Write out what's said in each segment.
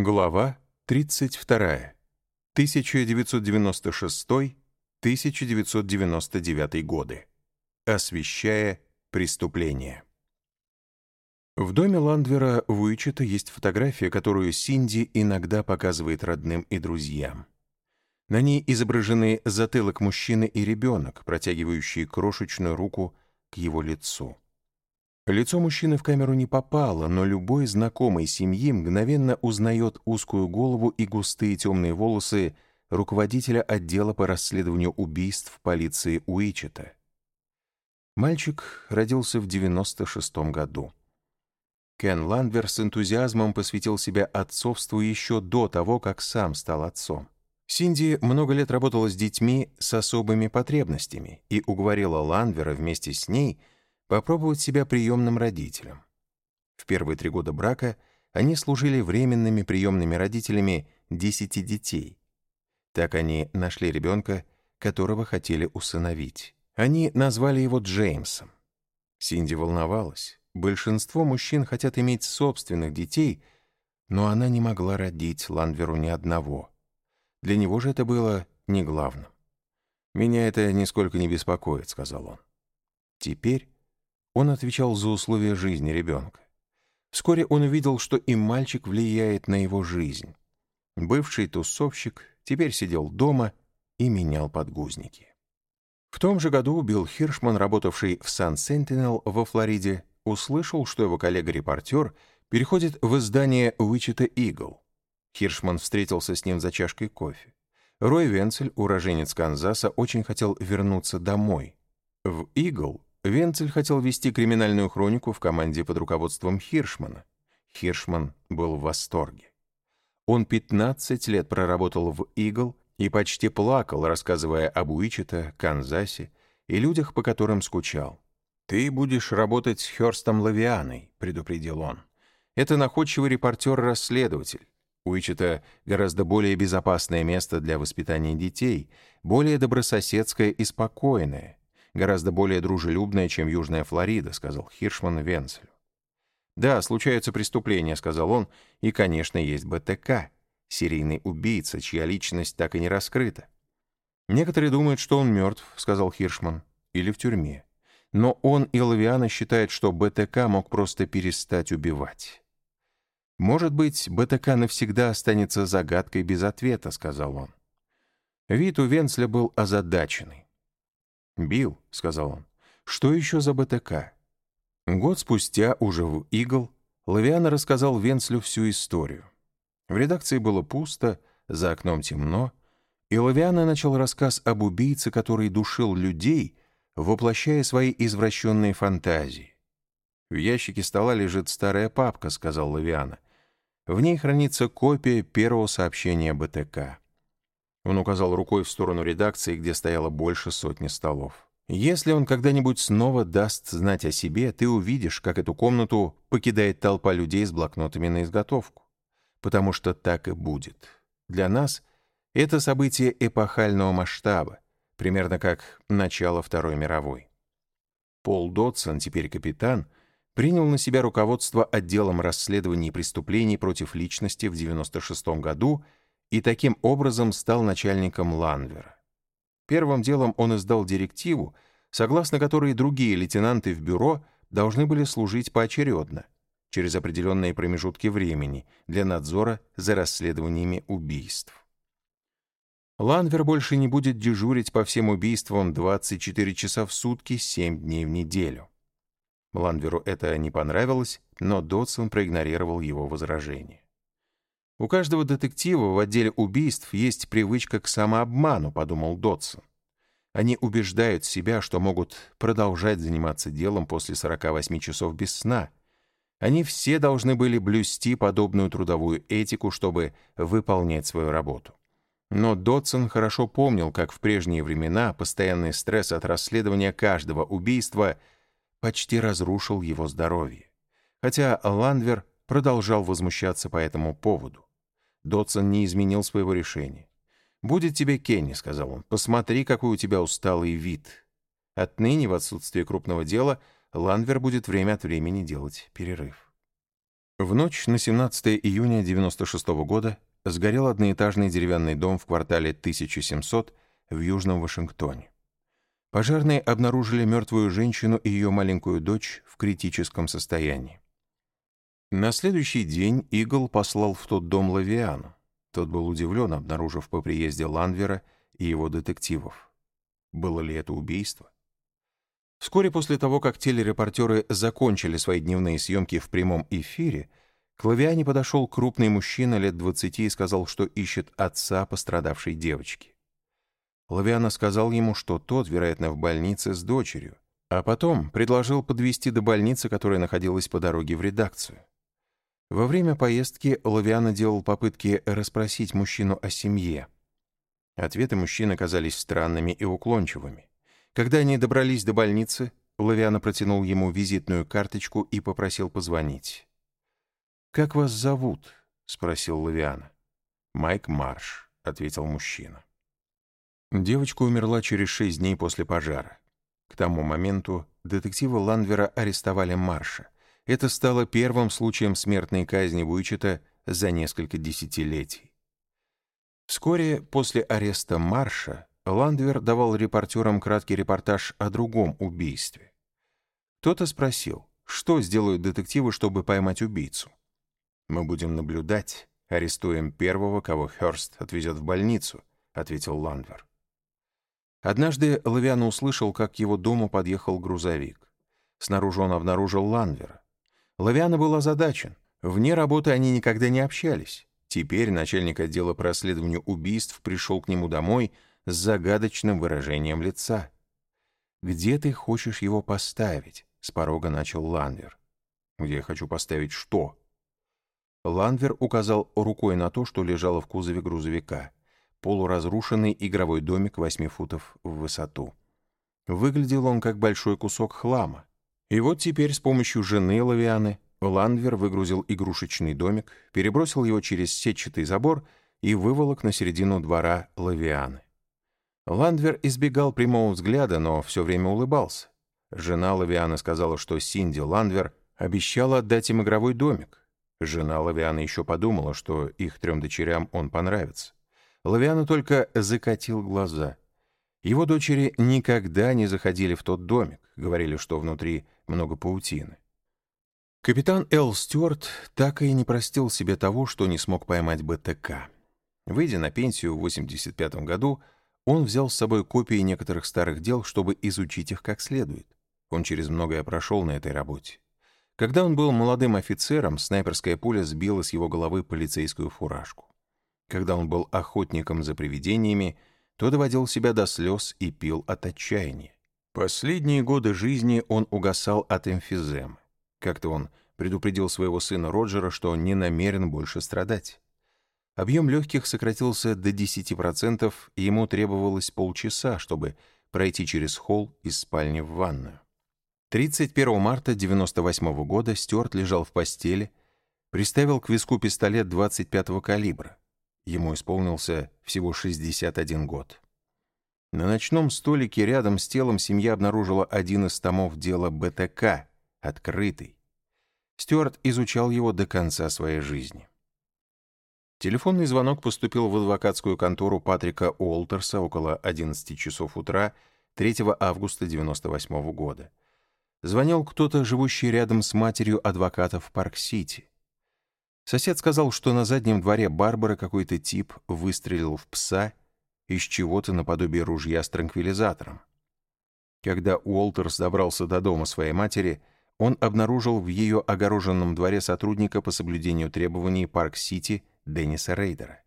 Глава 32. 1996-1999 годы. Освещая преступление. В доме Ландвера в Уичета есть фотография, которую Синди иногда показывает родным и друзьям. На ней изображены затылок мужчины и ребенок, протягивающие крошечную руку к его лицу. Лицо мужчины в камеру не попало, но любой знакомый семьи мгновенно узнает узкую голову и густые темные волосы руководителя отдела по расследованию убийств полиции Уичета. Мальчик родился в 96 году. Кен Ландвер с энтузиазмом посвятил себя отцовству еще до того, как сам стал отцом. Синди много лет работала с детьми с особыми потребностями и уговорила Ландвера вместе с ней – попробовать себя приемным родителем. В первые три года брака они служили временными приемными родителями десяти детей. Так они нашли ребенка, которого хотели усыновить. Они назвали его Джеймсом. Синди волновалась. Большинство мужчин хотят иметь собственных детей, но она не могла родить Ландверу ни одного. Для него же это было не главным. «Меня это нисколько не беспокоит», — сказал он. Теперь он отвечал за условия жизни ребенка. Вскоре он увидел, что и мальчик влияет на его жизнь. Бывший тусовщик теперь сидел дома и менял подгузники. В том же году Билл Хиршман, работавший в Сан Сентинел во Флориде, услышал, что его коллега-репортер переходит в издание Уичета Игл. Хиршман встретился с ним за чашкой кофе. Рой Венцель, уроженец Канзаса, очень хотел вернуться домой. В Игл Венцель хотел вести криминальную хронику в команде под руководством Хиршмана. Хиршман был в восторге. Он 15 лет проработал в «Игл» и почти плакал, рассказывая об Уичета, Канзасе и людях, по которым скучал. «Ты будешь работать с Хёрстом Лавианой», — предупредил он. «Это находчивый репортер-расследователь. Уичета гораздо более безопасное место для воспитания детей, более добрососедское и спокойное гораздо более дружелюбная, чем Южная Флорида», — сказал Хиршман Венцелю. «Да, случаются преступления», — сказал он, — «и, конечно, есть БТК, серийный убийца, чья личность так и не раскрыта». «Некоторые думают, что он мертв», — сказал Хиршман, — «или в тюрьме. Но он и Лавиана считают, что БТК мог просто перестать убивать». «Может быть, БТК навсегда останется загадкой без ответа», — сказал он. Вид у Венцля был озадаченный. «Билл», — сказал он, — «что еще за БТК?» Год спустя, уже в «Игл», Лавиана рассказал Венслю всю историю. В редакции было пусто, за окном темно, и Лавиана начал рассказ об убийце, который душил людей, воплощая свои извращенные фантазии. «В ящике стола лежит старая папка», — сказал Лавиана. «В ней хранится копия первого сообщения БТК». Он указал рукой в сторону редакции, где стояло больше сотни столов. «Если он когда-нибудь снова даст знать о себе, ты увидишь, как эту комнату покидает толпа людей с блокнотами на изготовку. Потому что так и будет. Для нас это событие эпохального масштаба, примерно как начало Второй мировой. Пол Дотсон, теперь капитан, принял на себя руководство отделом расследований преступлений против личности в 96 году и таким образом стал начальником Ланвера. Первым делом он издал директиву, согласно которой другие лейтенанты в бюро должны были служить поочередно, через определенные промежутки времени, для надзора за расследованиями убийств. Ланвер больше не будет дежурить по всем убийствам 24 часа в сутки, 7 дней в неделю. Ланверу это не понравилось, но Дотсон проигнорировал его возражение. «У каждого детектива в отделе убийств есть привычка к самообману», — подумал Дотсон. Они убеждают себя, что могут продолжать заниматься делом после 48 часов без сна. Они все должны были блюсти подобную трудовую этику, чтобы выполнять свою работу. Но Дотсон хорошо помнил, как в прежние времена постоянный стресс от расследования каждого убийства почти разрушил его здоровье. Хотя Ландвер продолжал возмущаться по этому поводу. Дотсон не изменил своего решения. «Будет тебе Кенни», — сказал он. «Посмотри, какой у тебя усталый вид». Отныне, в отсутствие крупного дела, Ланвер будет время от времени делать перерыв. В ночь на 17 июня 96 года сгорел одноэтажный деревянный дом в квартале 1700 в Южном Вашингтоне. Пожарные обнаружили мертвую женщину и ее маленькую дочь в критическом состоянии. На следующий день Игл послал в тот дом Лавиану. Тот был удивлен, обнаружив по приезде Ланвера и его детективов. Было ли это убийство? Вскоре после того, как телерепортеры закончили свои дневные съемки в прямом эфире, к Лавиане подошел крупный мужчина лет 20 и сказал, что ищет отца пострадавшей девочки. Лавиана сказал ему, что тот, вероятно, в больнице с дочерью, а потом предложил подвести до больницы, которая находилась по дороге в редакцию. Во время поездки Лавиана делал попытки расспросить мужчину о семье. Ответы мужчины казались странными и уклончивыми. Когда они добрались до больницы, Лавиана протянул ему визитную карточку и попросил позвонить. «Как вас зовут?» — спросил Лавиана. «Майк Марш», — ответил мужчина. Девочка умерла через шесть дней после пожара. К тому моменту детективы Ландвера арестовали Марша. Это стало первым случаем смертной казни Вуйчета за несколько десятилетий. Вскоре после ареста Марша Ландвер давал репортерам краткий репортаж о другом убийстве. Кто-то спросил, что сделают детективы, чтобы поймать убийцу. «Мы будем наблюдать, арестуем первого, кого Хёрст отвезет в больницу», — ответил Ландвер. Однажды Лавиана услышал, как к его дому подъехал грузовик. Снаружи он обнаружил Ландвера. Лавиана был озадачен. Вне работы они никогда не общались. Теперь начальник отдела по расследованию убийств пришел к нему домой — с загадочным выражением лица. «Где ты хочешь его поставить?» — с порога начал Ланвер. «Где я хочу поставить что?» Ланвер указал рукой на то, что лежало в кузове грузовика. Полуразрушенный игровой домик восьми футов в высоту. Выглядел он как большой кусок хлама. И вот теперь с помощью жены Лавианы Ландвер выгрузил игрушечный домик, перебросил его через сетчатый забор и выволок на середину двора Лавианы. Ландвер избегал прямого взгляда, но все время улыбался. Жена Лавиана сказала, что Синди Ландвер обещала отдать им игровой домик. Жена Лавиана еще подумала, что их трем дочерям он понравится. Лавиана только закатил глаза. Его дочери никогда не заходили в тот домик, говорили, что внутри много паутины. Капитан Эл Стюарт так и не простил себе того, что не смог поймать БТК. Выйдя на пенсию в 85 году, он взял с собой копии некоторых старых дел, чтобы изучить их как следует. Он через многое прошел на этой работе. Когда он был молодым офицером, снайперская пуля сбила с его головы полицейскую фуражку. Когда он был охотником за привидениями, то доводил себя до слез и пил от отчаяния. Последние годы жизни он угасал от эмфиземы. Как-то он предупредил своего сына Роджера, что не намерен больше страдать. Объем легких сократился до 10%, и ему требовалось полчаса, чтобы пройти через холл из спальни в ванную. 31 марта 1998 года Стюарт лежал в постели, приставил к виску пистолет 25-го калибра. Ему исполнился всего 61 год. На ночном столике рядом с телом семья обнаружила один из томов дела БТК, открытый. Стюарт изучал его до конца своей жизни. Телефонный звонок поступил в адвокатскую контору Патрика Уолтерса около 11 часов утра 3 августа 1998 года. Звонил кто-то, живущий рядом с матерью адвоката в Парк-Сити. Сосед сказал, что на заднем дворе Барбары какой-то тип выстрелил в пса из чего-то наподобие ружья с транквилизатором. Когда Уолтерс добрался до дома своей матери, он обнаружил в ее огороженном дворе сотрудника по соблюдению требований Парк-Сити Денниса Рейдера.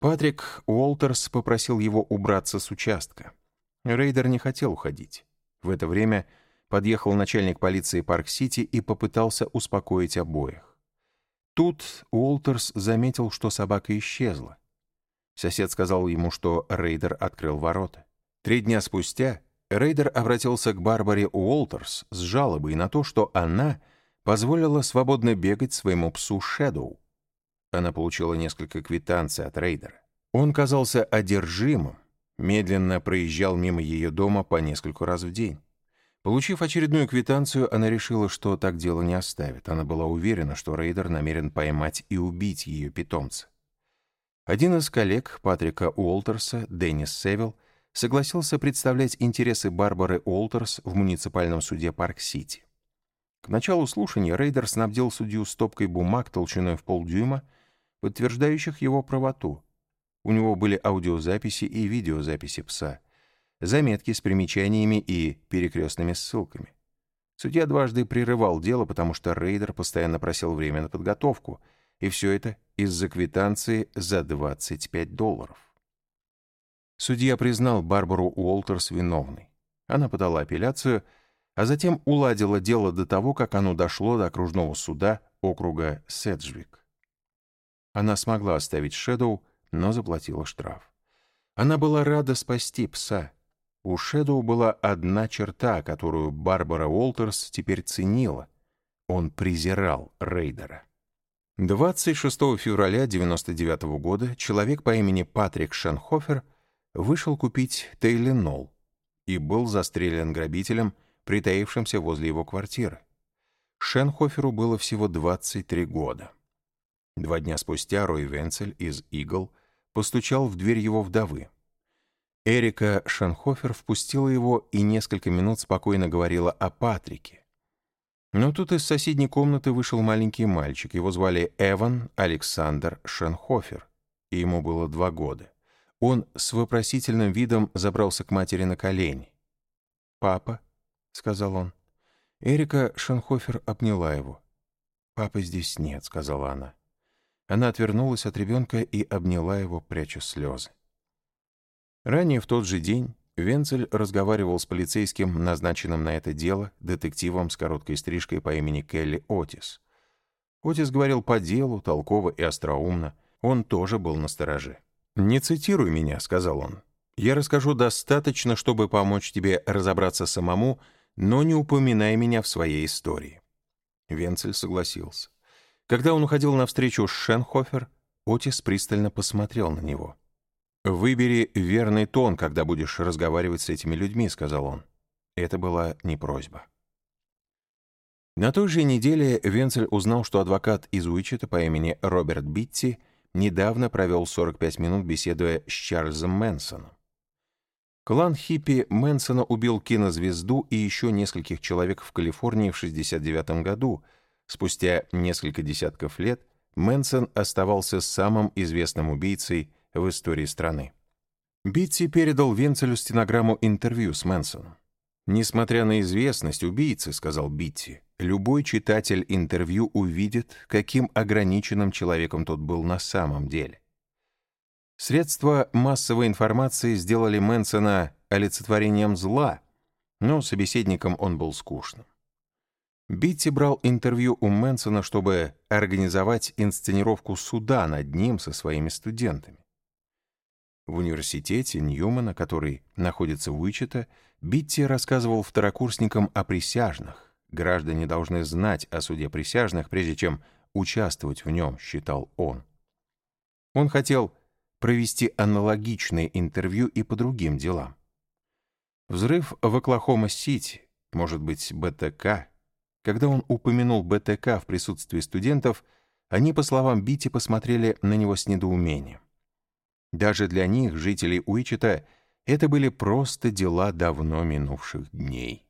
Патрик Уолтерс попросил его убраться с участка. Рейдер не хотел уходить. В это время подъехал начальник полиции Парк-Сити и попытался успокоить обоих. Тут Уолтерс заметил, что собака исчезла. Сосед сказал ему, что Рейдер открыл ворота. Три дня спустя Рейдер обратился к Барбаре Уолтерс с жалобой на то, что она позволила свободно бегать своему псу Шэдоу. Она получила несколько квитанций от Рейдера. Он казался одержимым, медленно проезжал мимо ее дома по нескольку раз в день. Получив очередную квитанцию, она решила, что так дело не оставит. Она была уверена, что Рейдер намерен поймать и убить ее питомца. Один из коллег Патрика Уолтерса, Деннис Севилл, согласился представлять интересы Барбары Уолтерс в муниципальном суде Парк-Сити. К началу слушания Рейдер снабдил судью стопкой бумаг толщиной в полдюйма, подтверждающих его правоту. У него были аудиозаписи и видеозаписи пса — заметки с примечаниями и перекрестными ссылками. Судья дважды прерывал дело, потому что рейдер постоянно просил время на подготовку, и все это из-за квитанции за 25 долларов. Судья признал Барбару Уолтерс виновной. Она подала апелляцию, а затем уладила дело до того, как оно дошло до окружного суда округа Седжвик. Она смогла оставить Шэдоу, но заплатила штраф. Она была рада спасти пса, у Шэдоу была одна черта, которую Барбара Уолтерс теперь ценила. Он презирал Рейдера. 26 февраля 1999 года человек по имени Патрик Шенхофер вышел купить Тейленол и был застрелен грабителем, притаившимся возле его квартиры. Шенхоферу было всего 23 года. Два дня спустя Рой Венцель из «Игл» постучал в дверь его вдовы. Эрика Шанхофер впустила его и несколько минут спокойно говорила о Патрике. Но тут из соседней комнаты вышел маленький мальчик. Его звали Эван Александр Шанхофер, и ему было два года. Он с вопросительным видом забрался к матери на колени. «Папа», — сказал он. Эрика Шанхофер обняла его. «Папы здесь нет», — сказала она. Она отвернулась от ребенка и обняла его, пряча слезы. Ранее в тот же день Венцель разговаривал с полицейским, назначенным на это дело, детективом с короткой стрижкой по имени Келли Отис. Отис говорил по делу, толково и остроумно. Он тоже был настороже. «Не цитируй меня», — сказал он. «Я расскажу достаточно, чтобы помочь тебе разобраться самому, но не упоминай меня в своей истории». Венцель согласился. Когда он уходил навстречу с Шенхофер, Отис пристально посмотрел на него. «Выбери верный тон, когда будешь разговаривать с этими людьми», — сказал он. Это была не просьба. На той же неделе Венцель узнал, что адвокат из Уичета по имени Роберт Битти недавно провел 45 минут, беседуя с Чарльзом Мэнсоном. Клан хиппи Мэнсона убил кинозвезду и еще нескольких человек в Калифорнии в 1969 году. Спустя несколько десятков лет Мэнсон оставался самым известным убийцей в истории страны. Битти передал Венцелю стенограмму интервью с Мэнсоном. «Несмотря на известность убийцы, — сказал Битти, — любой читатель интервью увидит, каким ограниченным человеком тот был на самом деле. Средства массовой информации сделали Мэнсона олицетворением зла, но собеседником он был скучным. Битти брал интервью у Мэнсона, чтобы организовать инсценировку суда над ним со своими студентами. В университете Ньюмана, который находится в Уичета, Битти рассказывал второкурсникам о присяжных. Граждане должны знать о суде присяжных, прежде чем участвовать в нем, считал он. Он хотел провести аналогичные интервью и по другим делам. Взрыв в Оклахома-Сити, может быть, БТК. Когда он упомянул БТК в присутствии студентов, они, по словам Битти, посмотрели на него с недоумением. Даже для них, жителей Уичета, это были просто дела давно минувших дней.